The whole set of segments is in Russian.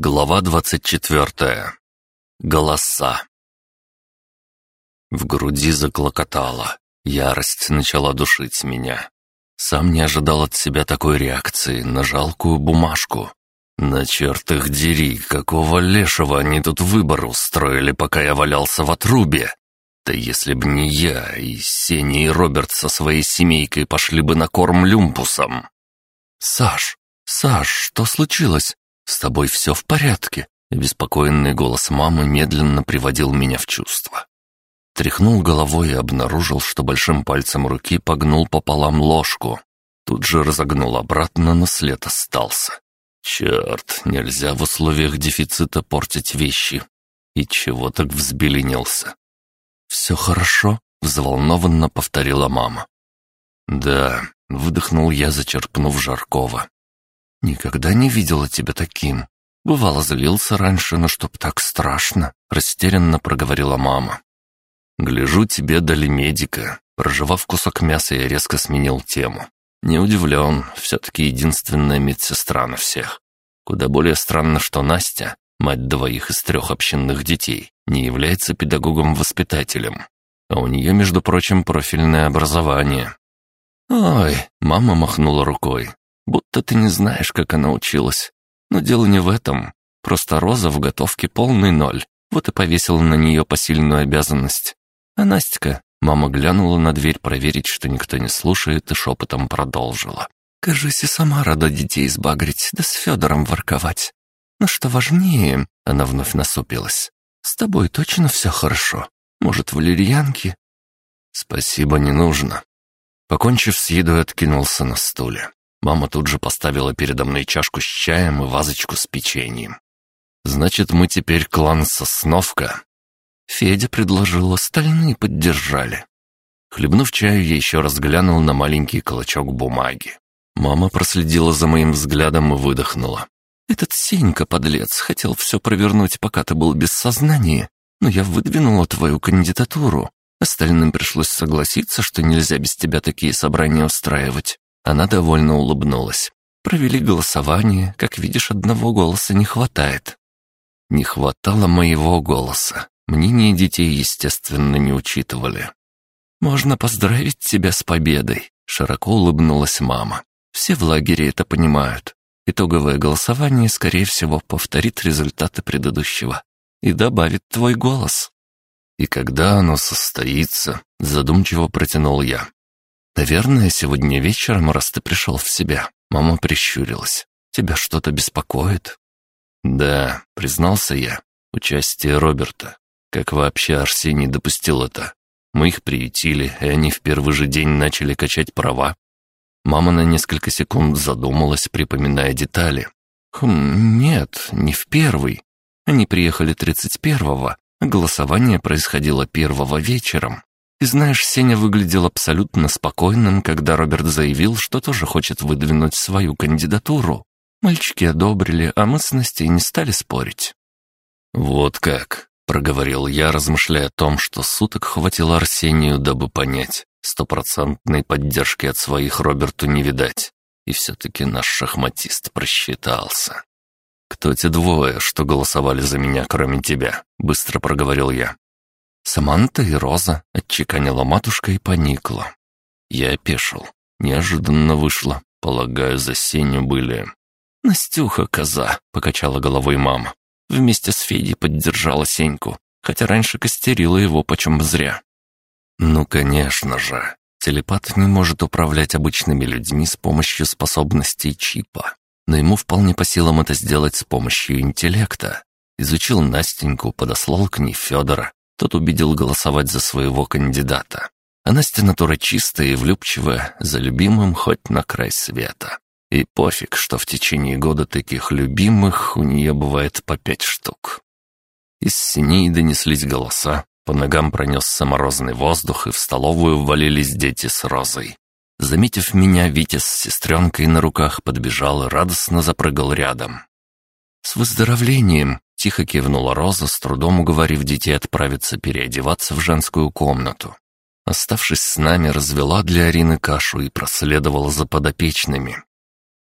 Глава двадцать четвертая. Голоса. В груди заклокотало. Ярость начала душить меня. Сам не ожидал от себя такой реакции на жалкую бумажку. На черт их дери, какого лешего они тут выбор устроили, пока я валялся в отрубе. Да если б не я, и Сеня и Роберт со своей семейкой пошли бы на корм люмпусом. «Саш, Саш, что случилось?» «С тобой все в порядке?» Беспокоенный голос мамы медленно приводил меня в чувство. Тряхнул головой и обнаружил, что большим пальцем руки погнул пополам ложку. Тут же разогнул обратно, но след остался. Черт, нельзя в условиях дефицита портить вещи. И чего так взбеленился? «Все хорошо?» — взволнованно повторила мама. «Да», — выдохнул я, зачерпнув жаркого. «Никогда не видела тебя таким. Бывало, злился раньше, но чтоб так страшно», — растерянно проговорила мама. «Гляжу, тебе дали медика». Прожевав кусок мяса, я резко сменил тему. Не удивлен, все-таки единственная медсестра на всех. Куда более странно, что Настя, мать двоих из трех общинных детей, не является педагогом-воспитателем. А у нее, между прочим, профильное образование. «Ой», — мама махнула рукой, Будто ты не знаешь, как она училась. Но дело не в этом. Просто Роза в готовке полный ноль. Вот и повесила на нее посильную обязанность. А Настя, мама глянула на дверь проверить, что никто не слушает, и шепотом продолжила. «Кажись, и сама рада детей сбагрить, да с Федором ворковать. Но что важнее, она вновь насупилась. С тобой точно все хорошо? Может, валерьянки?» «Спасибо, не нужно». Покончив с едой, откинулся на стуле. Мама тут же поставила передо мной чашку с чаем и вазочку с печеньем. «Значит, мы теперь клан Сосновка?» Федя предложил, остальные поддержали. Хлебнув чаю, я еще раз глянул на маленький клочок бумаги. Мама проследила за моим взглядом и выдохнула. «Этот Сенька, подлец, хотел все провернуть, пока ты был без сознания, но я выдвинула твою кандидатуру. Остальным пришлось согласиться, что нельзя без тебя такие собрания устраивать. Она довольно улыбнулась. Провели голосование, как видишь, одного голоса не хватает. Не хватало моего голоса. Мнение детей, естественно, не учитывали. «Можно поздравить тебя с победой», — широко улыбнулась мама. «Все в лагере это понимают. Итоговое голосование, скорее всего, повторит результаты предыдущего и добавит твой голос». «И когда оно состоится?» — задумчиво протянул я. «Наверное, сегодня вечером, раз ты пришел в себя». Мама прищурилась. «Тебя что-то беспокоит?» «Да», — признался я. «Участие Роберта. Как вообще Арсений допустил это? Мы их приютили, и они в первый же день начали качать права». Мама на несколько секунд задумалась, припоминая детали. «Хм, нет, не в первый. Они приехали тридцать первого, голосование происходило первого вечером. И знаешь, Сеня выглядел абсолютно спокойным, когда Роберт заявил, что тоже хочет выдвинуть свою кандидатуру. Мальчики одобрили, а мы с Настей не стали спорить. «Вот как», — проговорил я, размышляя о том, что суток хватило Арсению, дабы понять, стопроцентной поддержки от своих Роберту не видать. И все-таки наш шахматист просчитался. «Кто те двое, что голосовали за меня, кроме тебя?» — быстро проговорил я. «Саманта и Роза», — отчеканила матушка и поникла. Я опешил. Неожиданно вышло. Полагаю, за Сеню были. «Настюха, коза», — покачала головой мама. Вместе с Федей поддержала Сеньку, хотя раньше костерила его почем зря. «Ну, конечно же. Телепат не может управлять обычными людьми с помощью способностей чипа. Но ему вполне по силам это сделать с помощью интеллекта. Изучил Настеньку, подослал к ней Федора, тот убедил голосовать за своего кандидата. А Настя натура чистая и влюбчивая, за любимым хоть на край света. И пофиг, что в течение года таких любимых у нее бывает по пять штук. Из синей донеслись голоса, по ногам пронесся морозный воздух, и в столовую ввалились дети с розой. Заметив меня, Витя с сестренкой на руках подбежал и радостно запрыгал рядом. «С выздоровлением!» Тихо кивнула Роза, с трудом уговорив детей отправиться переодеваться в женскую комнату. Оставшись с нами, развела для Арины кашу и проследовала за подопечными.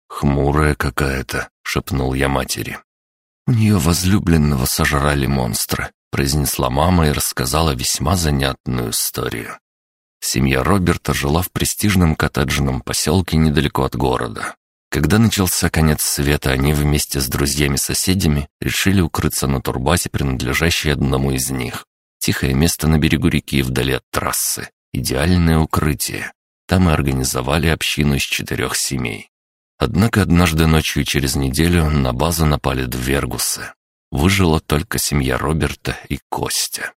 «Хмурая какая-то», — шепнул я матери. «У нее возлюбленного сожрали монстры», — произнесла мама и рассказала весьма занятную историю. Семья Роберта жила в престижном коттеджном поселке недалеко от города. Когда начался конец света, они вместе с друзьями-соседями решили укрыться на турбазе, принадлежащей одному из них. Тихое место на берегу реки вдали от трассы. Идеальное укрытие. Там и организовали общину из четырех семей. Однако однажды ночью через неделю на базу напали двергусы. Выжила только семья Роберта и Костя.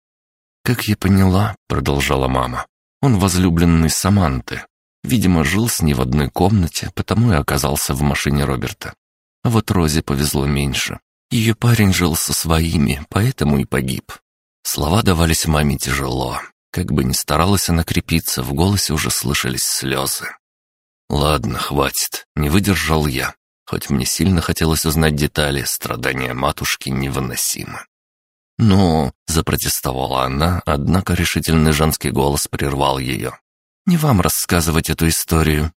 «Как я поняла», — продолжала мама, — «он возлюбленный Саманты. Видимо, жил с ней в одной комнате, потому и оказался в машине Роберта. А вот Розе повезло меньше. Ее парень жил со своими, поэтому и погиб. Слова давались маме тяжело. Как бы ни старалась она крепиться, в голосе уже слышались слезы. «Ладно, хватит, не выдержал я. Хоть мне сильно хотелось узнать детали, страдания матушки невыносимы». «Ну...» — запротестовала она, однако решительный женский голос прервал ее. «Не вам рассказывать эту историю».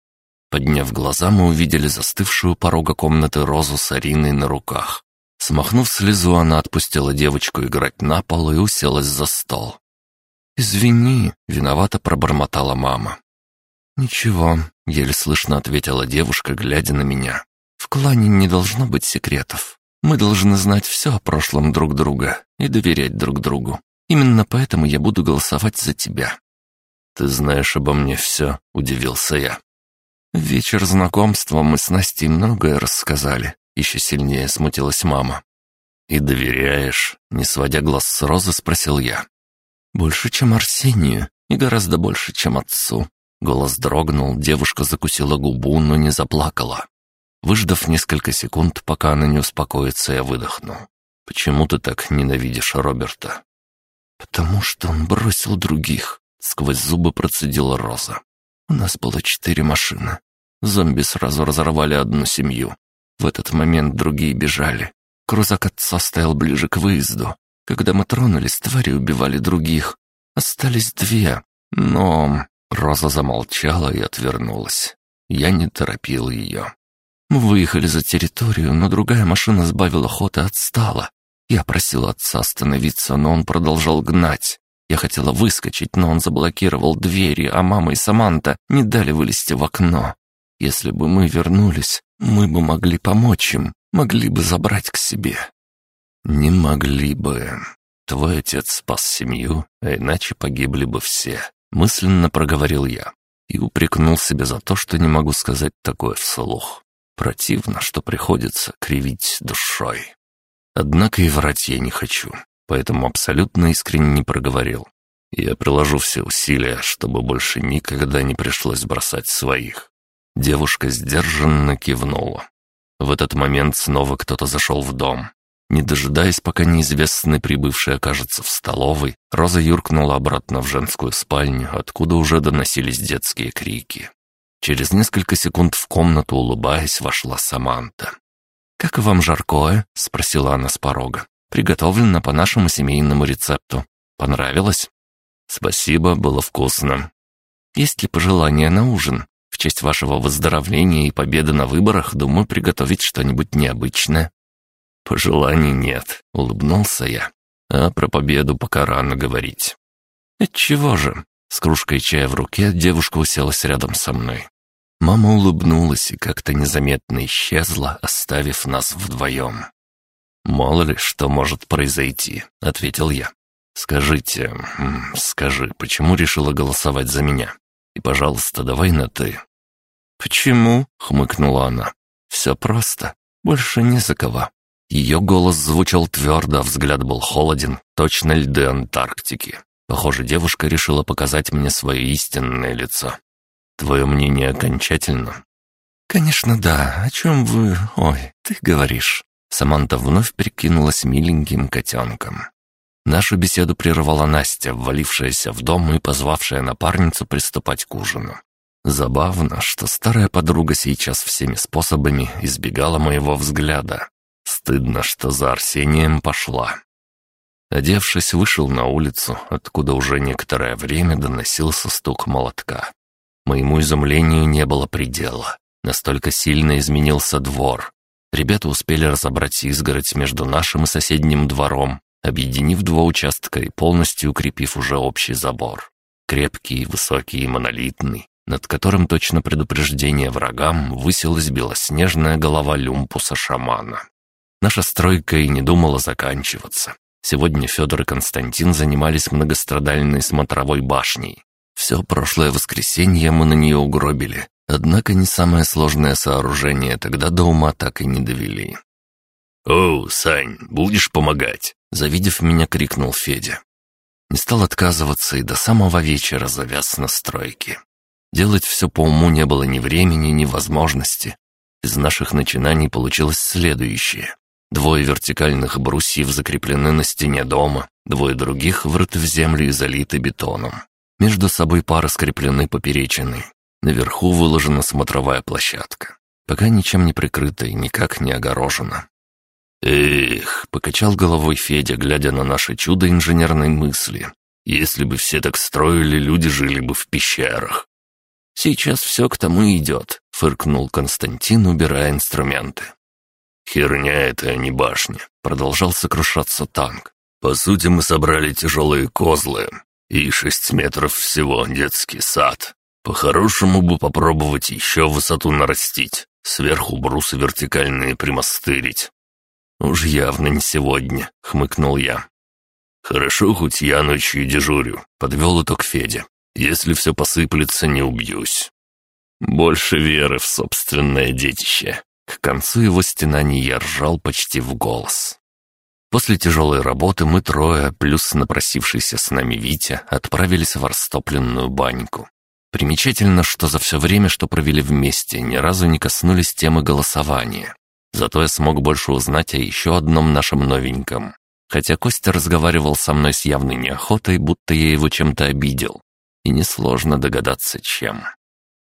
Подняв глаза, мы увидели застывшую порога комнаты Розу с Ариной на руках. Смахнув слезу, она отпустила девочку играть на пол и уселась за стол. «Извини», — виновато пробормотала мама. «Ничего», — еле слышно ответила девушка, глядя на меня. «В клане не должно быть секретов. Мы должны знать все о прошлом друг друга и доверять друг другу. Именно поэтому я буду голосовать за тебя». «Ты знаешь обо мне все», — удивился я. Вечер знакомства мы с Настей многое рассказали. Еще сильнее смутилась мама. «И доверяешь?» — не сводя глаз с Розы, спросил я. «Больше, чем Арсению, и гораздо больше, чем отцу. Голос дрогнул, девушка закусила губу, но не заплакала. Выждав несколько секунд, пока она не успокоится, я выдохнул. «Почему ты так ненавидишь Роберта?» «Потому что он бросил других», — сквозь зубы процедила Роза. «У нас было четыре машины. Зомби сразу разорвали одну семью. В этот момент другие бежали. Крузак отца стоял ближе к выезду. Когда мы тронулись, твари убивали других. Остались две, но Роза замолчала и отвернулась. Я не торопил ее. Мы выехали за территорию, но другая машина сбавила ход и отстала. Я просил отца остановиться, но он продолжал гнать. Я хотела выскочить, но он заблокировал двери, а мама и Саманта не дали вылезти в окно. Если бы мы вернулись, мы бы могли помочь им, могли бы забрать к себе. Не могли бы. Твой отец спас семью, а иначе погибли бы все. Мысленно проговорил я и упрекнул себя за то, что не могу сказать такое вслух. Противно, что приходится кривить душой. Однако и врать я не хочу, поэтому абсолютно искренне не проговорил. Я приложу все усилия, чтобы больше никогда не пришлось бросать своих. Девушка сдержанно кивнула. В этот момент снова кто-то зашел в дом. Не дожидаясь, пока неизвестный прибывший окажется в столовой, Роза юркнула обратно в женскую спальню, откуда уже доносились детские крики. Через несколько секунд в комнату, улыбаясь, вошла Саманта. «Как вам жаркое?» — спросила она с порога. «Приготовлено по нашему семейному рецепту. Понравилось?» «Спасибо, было вкусно». «Есть ли пожелания на ужин? В честь вашего выздоровления и победы на выборах, думаю, приготовить что-нибудь необычное». «Пожеланий нет», — улыбнулся я. «А про победу пока рано говорить». «Отчего же?» С кружкой чая в руке девушка уселась рядом со мной. Мама улыбнулась и как-то незаметно исчезла, оставив нас вдвоем. «Мало ли что может произойти», — ответил я. «Скажите, скажи, почему решила голосовать за меня? И, пожалуйста, давай на «ты». «Почему?» — хмыкнула она. «Все просто. Больше не за кого. Ее голос звучал твердо, а взгляд был холоден, точно льды Антарктики. Похоже, девушка решила показать мне свое истинное лицо. Твое мнение окончательно? Конечно, да. О чем вы... Ой, ты говоришь. Саманта вновь прикинулась миленьким котенком. Нашу беседу прервала Настя, ввалившаяся в дом и позвавшая напарницу приступать к ужину. Забавно, что старая подруга сейчас всеми способами избегала моего взгляда. Стыдно, что за Арсением пошла. Одевшись, вышел на улицу, откуда уже некоторое время доносился стук молотка. Моему изумлению не было предела. Настолько сильно изменился двор. Ребята успели разобрать изгородь между нашим и соседним двором, объединив два участка и полностью укрепив уже общий забор. Крепкий, высокий и монолитный, над которым точно предупреждение врагам высилась белоснежная голова люмпуса-шамана. Наша стройка и не думала заканчиваться. Сегодня Федор и Константин занимались многострадальной смотровой башней. Все прошлое воскресенье мы на нее угробили, однако не самое сложное сооружение тогда до ума так и не довели. «О, Сань, будешь помогать?» Завидев меня, крикнул Федя. Не стал отказываться и до самого вечера завяз на стройке. Делать все по уму не было ни времени, ни возможности. Из наших начинаний получилось следующее. Двое вертикальных брусьев закреплены на стене дома, двое других врыты в землю и залиты бетоном. Между собой пары скреплены поперечины. Наверху выложена смотровая площадка. Пока ничем не прикрыта и никак не огорожена. «Эх», — покачал головой Федя, глядя на наше чудо инженерной мысли. «Если бы все так строили, люди жили бы в пещерах». «Сейчас все к тому идет», — фыркнул Константин, убирая инструменты. «Херня это, а не башня», — продолжал сокрушаться танк. «По сути, мы собрали тяжелые козлы. И шесть метров всего детский сад. По-хорошему бы попробовать еще высоту нарастить, сверху брусы вертикальные примастырить». «Уж явно не сегодня», — хмыкнул я. «Хорошо, хоть я ночью дежурю», — подвел итог Федя. «Если все посыплется, не убьюсь». Больше веры в собственное детище. К концу его стенаний я ржал почти в голос. После тяжелой работы мы трое, плюс напросившийся с нами Витя, отправились в растопленную баньку. Примечательно, что за все время, что провели вместе, ни разу не коснулись темы голосования. Зато я смог больше узнать о еще одном нашем новеньком. Хотя Костя разговаривал со мной с явной неохотой, будто я его чем-то обидел. И несложно догадаться, чем.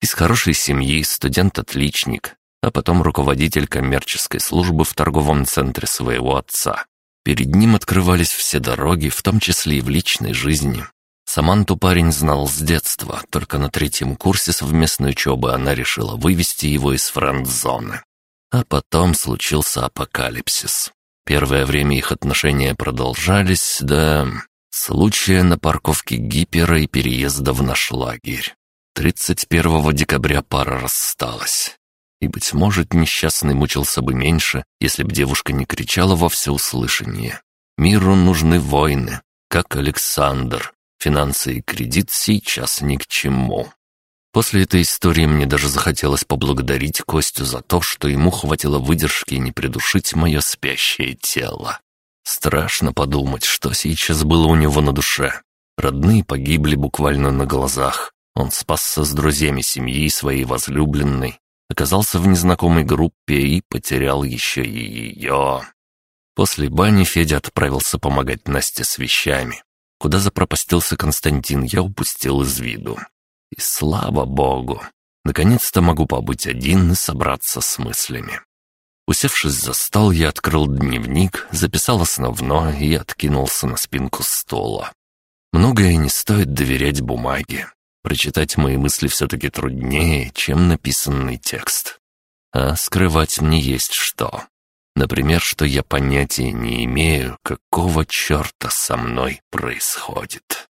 Из хорошей семьи, студент-отличник, а потом руководитель коммерческой службы в торговом центре своего отца. Перед ним открывались все дороги, в том числе и в личной жизни. Саманту парень знал с детства, только на третьем курсе совместной учебы она решила вывести его из френд-зоны. А потом случился апокалипсис. Первое время их отношения продолжались до случая на парковке Гипера и переезда в наш лагерь. 31 декабря пара рассталась. И, быть может, несчастный мучился бы меньше, если б девушка не кричала во всеуслышание. Миру нужны войны, как Александр. Финансы и кредит сейчас ни к чему. После этой истории мне даже захотелось поблагодарить Костю за то, что ему хватило выдержки не придушить мое спящее тело. Страшно подумать, что сейчас было у него на душе. Родные погибли буквально на глазах. Он спасся с друзьями семьи своей возлюбленной, оказался в незнакомой группе и потерял еще и ее. После бани Федя отправился помогать Насте с вещами. Куда запропастился Константин, я упустил из виду. И слава богу, наконец-то могу побыть один и собраться с мыслями. Усевшись за стол, я открыл дневник, записал основное и откинулся на спинку стула. Многое не стоит доверять бумаге. Прочитать мои мысли все-таки труднее, чем написанный текст. А скрывать мне есть что. Например, что я понятия не имею, какого черта со мной происходит.